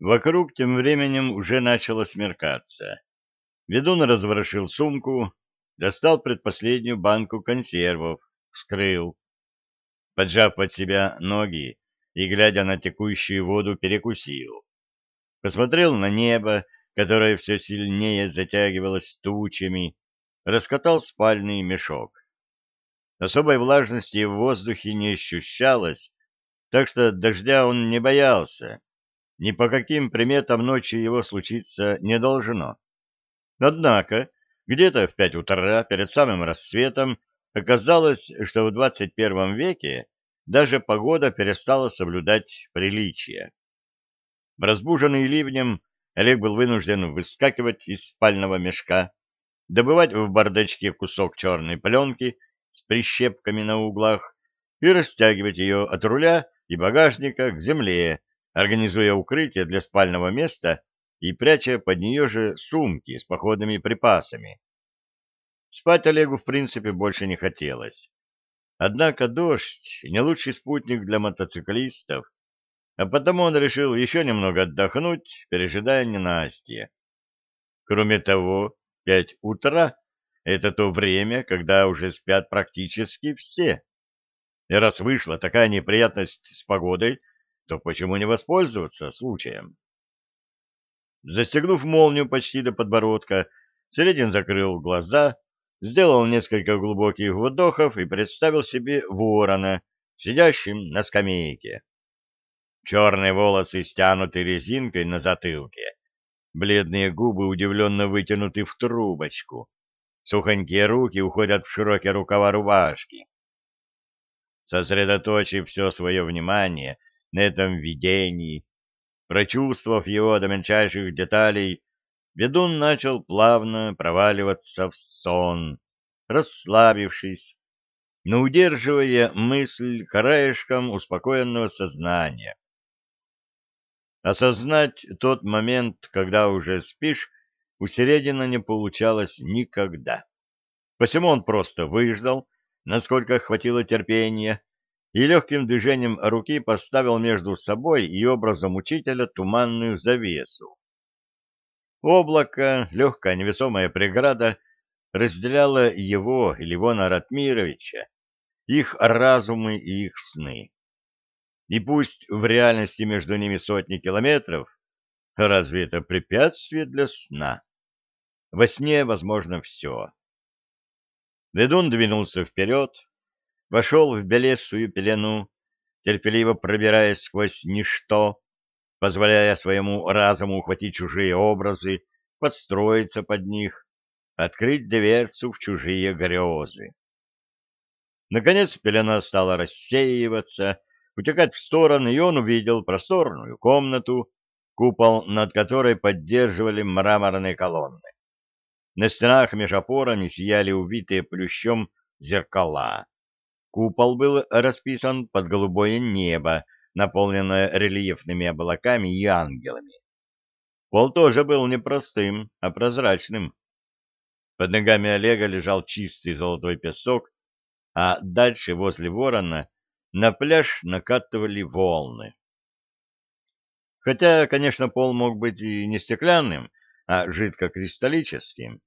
Вокруг тем временем уже начало смеркаться. Ведун разворошил сумку, достал предпоследнюю банку консервов, вскрыл. Поджав под себя ноги и, глядя на текущую воду, перекусил. Посмотрел на небо, которое все сильнее затягивалось тучами, раскатал спальный мешок. Особой влажности в воздухе не ощущалось, так что дождя он не боялся. Ни по каким приметам ночи его случиться не должно. Однако, где-то в пять утра, перед самым рассветом, оказалось, что в двадцать первом веке даже погода перестала соблюдать приличия. Разбуженный ливнем, Олег был вынужден выскакивать из спального мешка, добывать в бардачке кусок черной пленки с прищепками на углах и растягивать ее от руля и багажника к земле, организуя укрытие для спального места и пряча под нее же сумки с походными припасами. Спать Олегу, в принципе, больше не хотелось. Однако дождь — не лучший спутник для мотоциклистов, а потому он решил еще немного отдохнуть, пережидая ненастье. Кроме того, пять утра — это то время, когда уже спят практически все. И раз вышла такая неприятность с погодой, то почему не воспользоваться случаем? Застегнув молнию почти до подбородка, Середин закрыл глаза, сделал несколько глубоких вдохов и представил себе ворона, сидящим на скамейке. Черные волосы стянуты резинкой на затылке, бледные губы удивленно вытянуты в трубочку, сухонькие руки уходят в широкие рукава рубашки. Сосредоточив все свое внимание на этом видении, прочувствовав его до мельчайших деталей, ведун начал плавно проваливаться в сон, расслабившись, но удерживая мысль краешком успокоенного сознания. Осознать тот момент, когда уже спишь, у Середина не получалось никогда. Посему он просто выждал, насколько хватило терпения, и легким движением руки поставил между собой и образом учителя туманную завесу. Облако, легкая невесомая преграда, разделяло его и Ливона Ратмировича, их разумы и их сны. И пусть в реальности между ними сотни километров, разве это препятствие для сна? Во сне возможно все. Ведун двинулся вперед, вошел в белесую пелену, терпеливо пробираясь сквозь ничто, позволяя своему разуму ухватить чужие образы, подстроиться под них, открыть дверцу в чужие грезы. Наконец пелена стала рассеиваться, утекать в стороны, и он увидел просторную комнату, купол над которой поддерживали мраморные колонны. На стенах меж опорами сияли увитые плющом зеркала. Купол был расписан под голубое небо, наполненное рельефными облаками и ангелами. Пол тоже был не простым, а прозрачным. Под ногами Олега лежал чистый золотой песок, а дальше, возле ворона, на пляж накатывали волны. Хотя, конечно, пол мог быть и не стеклянным, а жидкокристаллическим,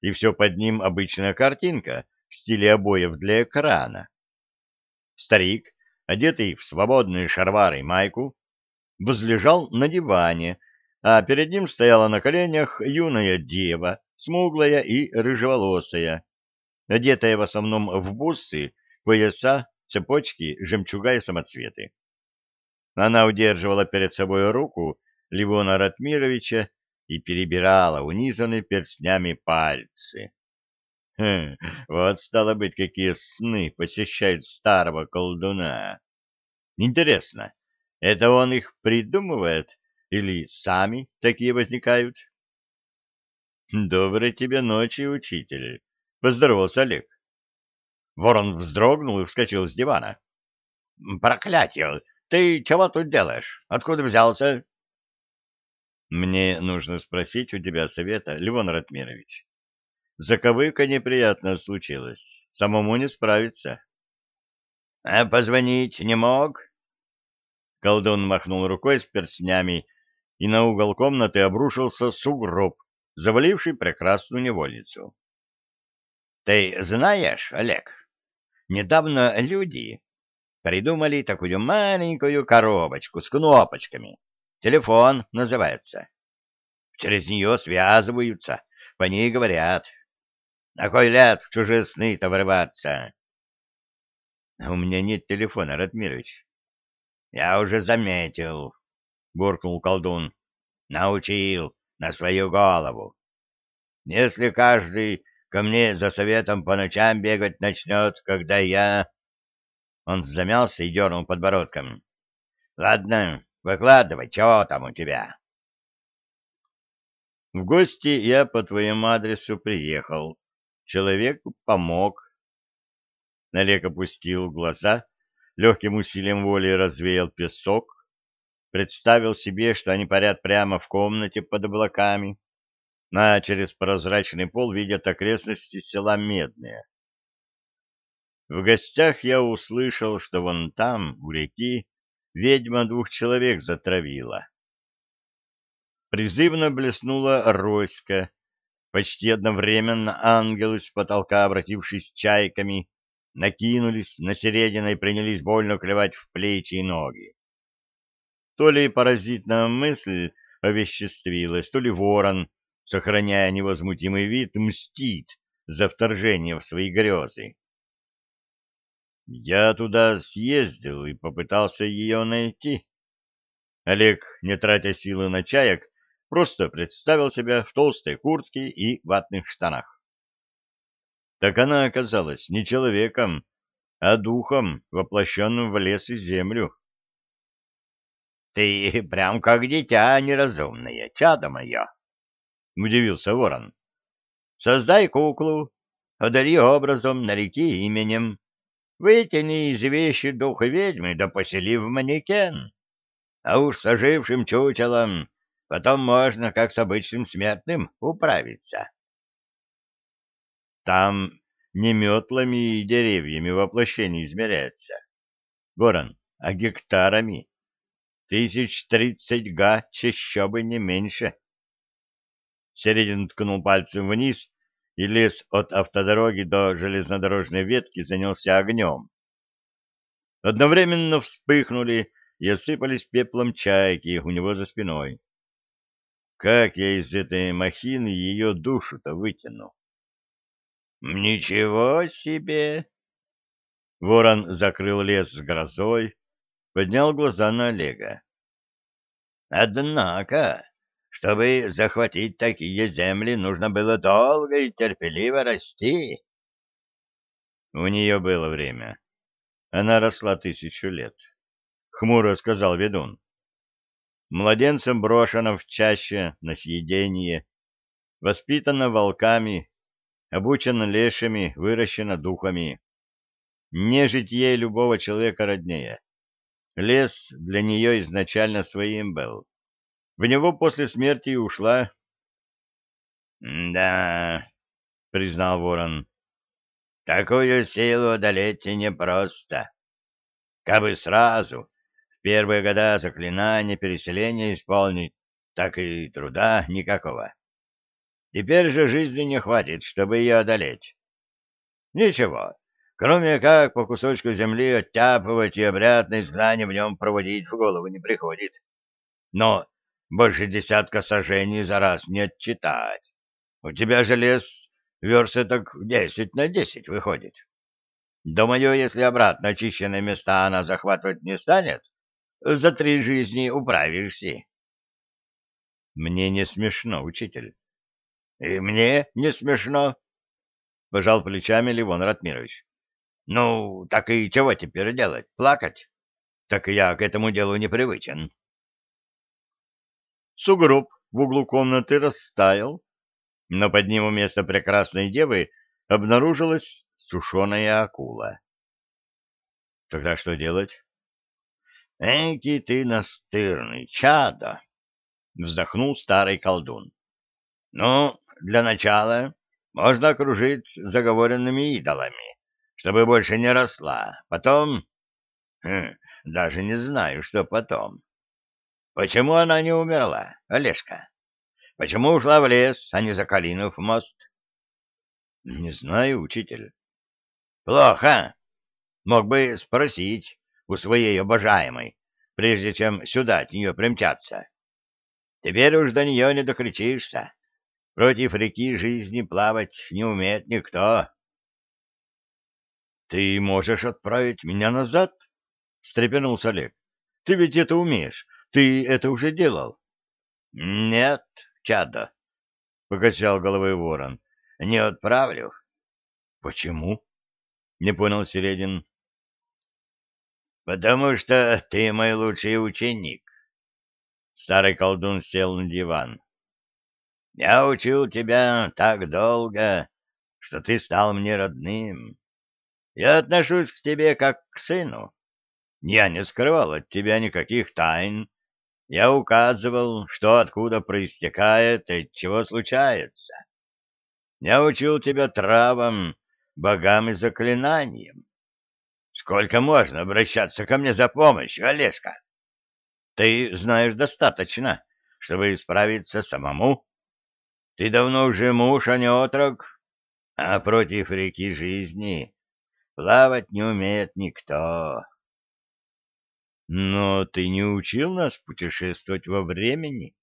и все под ним обычная картинка в стиле обоев для экрана. Старик, одетый в свободные шаровары и майку, возлежал на диване, а перед ним стояла на коленях юная дева, смуглая и рыжеволосая, одетая в основном в бусы, пояса, цепочки, жемчуга и самоцветы. Она удерживала перед собой руку Ливона Ратмировича и перебирала унизанные перстнями пальцы. Хм, вот, стало быть, какие сны посещают старого колдуна. Интересно, это он их придумывает или сами такие возникают? Доброй тебе ночи, учитель. Поздоровался Олег. Ворон вздрогнул и вскочил с дивана. Проклятие! Ты чего тут делаешь? Откуда взялся? Мне нужно спросить у тебя совета, Левон Ратмирович. Заковыка неприятно случилось. Самому не справиться. — А позвонить не мог? Колдун махнул рукой с перстнями и на угол комнаты обрушился сугроб, заваливший прекрасную невольницу. — Ты знаешь, Олег, недавно люди придумали такую маленькую коробочку с кнопочками. Телефон называется. Через нее связываются, по ней говорят. На кой ляд в чужие сны-то врываться? — У меня нет телефона, Ратмирович. — Я уже заметил, — буркнул колдун. — Научил на свою голову. Если каждый ко мне за советом по ночам бегать начнет, когда я... Он замялся и дернул подбородком. — Ладно, выкладывай, чего там у тебя? — В гости я по твоему адресу приехал. Человек помог. Налег опустил глаза, легким усилием воли развеял песок, представил себе, что они парят прямо в комнате под облаками, а через прозрачный пол видят окрестности села Медные. В гостях я услышал, что вон там, у реки, ведьма двух человек затравила. Призывно блеснула Роська. Почти одновременно ангелы с потолка, обратившись чайками, накинулись на середину и принялись больно клевать в плечи и ноги. То ли паразитная мысль овеществилась, то ли ворон, сохраняя невозмутимый вид, мстит за вторжение в свои грезы. Я туда съездил и попытался ее найти. Олег, не тратя силы на чаек, просто представил себя в толстой куртке и ватных штанах. Так она оказалась не человеком, а духом, воплощенным в лес и землю. — Ты прям как дитя неразумное, чадо мое! — удивился ворон. — Создай куклу, одари образом, нареки именем. Вытяни из вещи духа ведьмы да посели в манекен. А уж с ожившим чучелом потом можно, как с обычным смертным, управиться. Там не метлами и деревьями воплощение измеряется. Ворон, а гектарами. Тысяч тридцать га, еще бы не меньше. Середин ткнул пальцем вниз и лес от автодороги до железнодорожной ветки занялся огнем. Одновременно вспыхнули и осыпались пеплом чайки у него за спиной. Как я из этой махины ее душу-то вытяну? Ничего себе! Ворон закрыл лес с грозой, поднял глаза на Олега. Однако чтобы захватить такие земли, нужно было долго и терпеливо расти. У нее было время. Она росла тысячу лет. Хмуро сказал ведун. Младенцем брошена в чаще на съедение, воспитана волками, обучена лешами, выращена духами. Нежить ей любого человека роднее. Лес для нее изначально своим был. В него после смерти и ушла. — Да, — признал ворон, — такую силу одолеть непросто. Кабы сразу, первые года заклинания переселения исполнить, так и труда никакого. Теперь же жизни не хватит, чтобы ее одолеть. Ничего, кроме как по кусочку земли оттяпывать и обряд на изгнание в нем проводить в голову не приходит. Но больше десятка сажений за раз не отчитать. У тебя же лес так десять на десять выходит. Думаю, если обратно очищенные места она захватывать не станет, за три жизни управишься. Мне не смешно, учитель. И мне не смешно, — пожал плечами Ливон Ратмирович. Ну, так и чего теперь делать? Плакать? Так я к этому делу не привычен. Сугроб в углу комнаты растаял, но под ним вместо прекрасной девы обнаружилась сушеная акула. Тогда что делать? — Эки ты настырный, чадо! — вздохнул старый колдун. — Ну, для начала можно окружить заговоренными идолами, чтобы больше не росла. Потом... Хм, даже не знаю, что потом. Почему она не умерла, Олежка? Почему ушла в лес, а не за Калинов мост? — Не знаю, учитель. — Плохо. Мог бы спросить у своей обожаемой, прежде чем сюда от нее примчаться. Теперь уж до нее не докричишься. Против реки жизни плавать не умеет никто. — Ты можешь отправить меня назад? — встрепенулся Олег. — Ты ведь это умеешь. Ты это уже делал. — Нет, чадо, — покачал головой ворон. — Не отправлю. — Почему? — не понял Середин. — Потому что ты мой лучший ученик. Старый колдун сел на диван. — Я учил тебя так долго, что ты стал мне родным. Я отношусь к тебе как к сыну. Я не скрывал от тебя никаких тайн. Я указывал, что откуда проистекает и чего случается. Я учил тебя травам, богам и заклинаниям. Сколько можно обращаться ко мне за помощью, Олежка? Ты знаешь достаточно, чтобы исправиться самому. Ты давно уже муж, а не отрок, а против реки жизни плавать не умеет никто. Но ты не учил нас путешествовать во времени?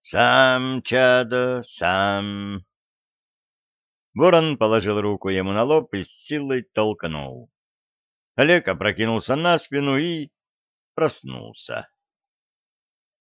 Сам, чадо, сам. Ворон положил руку ему на лоб и с силой толкнул. Олег опрокинулся на спину и проснулся.